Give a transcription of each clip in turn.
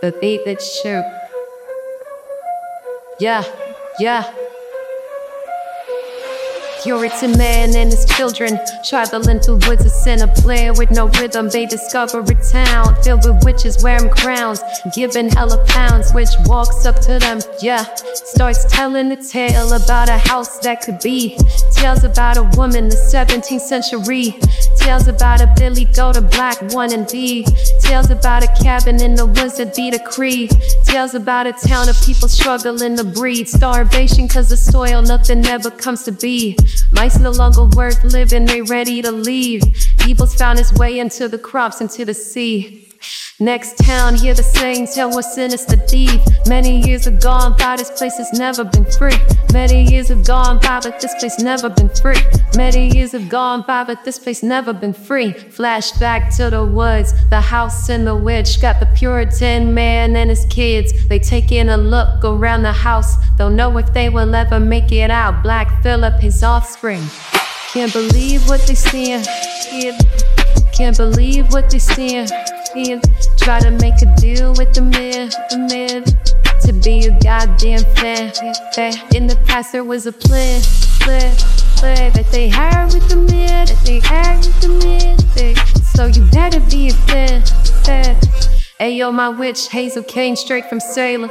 the beat that shoot. Yeah, yeah. Puritan man and his children traveling through woods of sin, a player with no rhythm. They discover a town filled with witches wearing crowns, giving hella pounds. Which walks up to them, yeah, starts telling a tale about a house that could be. Tales about a woman, the 17th century. Tales about a Billy Goat, a black one indeed. Tales about a cabin in the woods that beat a creed. Tales about a town of people struggling to breathe. Starvation cause the soil, nothing ever comes to be. Mice no longer worth living, they ready to leave. Evil's found its way into the crops, into the sea. Next town, hear the same tale was sinister thief. Many years have gone by, this place has never been free. Many years have gone by, but this place never been free. Many years have gone by, but this place never been free. Flashback to the woods, the house and the witch. Got the Puritan man and his kids. They taking a look around the house. Don't know if they will ever make it out. Black Phillip, his offspring. Can't believe what they seeing. Can't believe what they seeing. Try to make a deal with the man, the man. To be a goddamn fan. In the past there was a plan, plan, plan that they hired with the man, that they hired with the. They, so you better be a fan, fan. Ayo, my witch, Hazel came straight from Salem.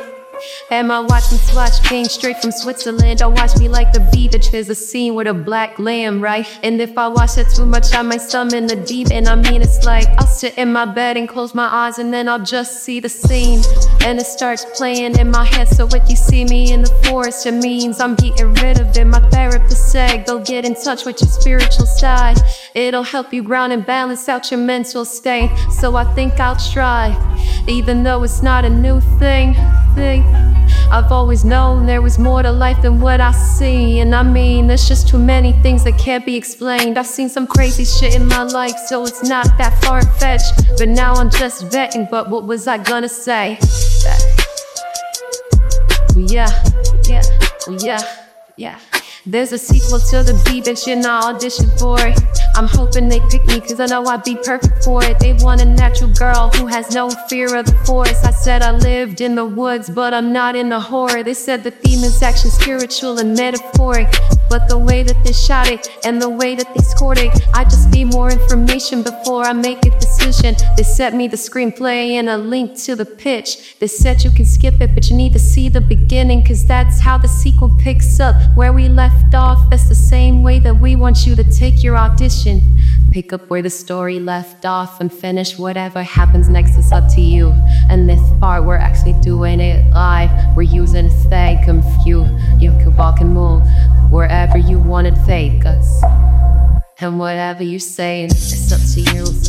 And my watch and swatch came straight from Switzerland. Don't watch me like the beat, that there's a scene with a black lamb, right? And if I watch it too much, I might summon the deep. And I mean, it's like I'll sit in my bed and close my eyes, and then I'll just see the scene. And it starts playing in my head. So if you see me in the forest, it means I'm getting rid of it. My therapist said, go get in touch with your spiritual side. It'll help you ground and balance out your mental state. So I think I'll try, even though it's not a new thing. Thing. I've always known there was more to life than what I see. And I mean, there's just too many things that can't be explained. I've seen some crazy shit in my life, so it's not that far fetched. But now I'm just vetting, but what was I gonna say? Yeah, yeah, yeah, yeah. There's a sequel to the beat, bitch, and I audition for it. I'm hoping they pick me, cause I know I'd be perfect for it. They want a natural girl who has no fear of the forest. I said I lived in the woods, but I'm not in the horror. They said the theme is actually spiritual and metaphoric. But the way that they shot it and the way that they scored it, I just need more information before I make a decision. They sent me the screenplay and a link to the pitch. They said you can skip it, but you need to see the beginning, cause that's how the sequel picks up. Where we left off, that's the same way that we want you to take your audition. Pick up where the story left off and finish whatever happens next is up to you. And this part, we're actually doing it live. We're using stay confused. You can walk and move wherever you want to take us. And whatever you say, it's up to you, it's up to you.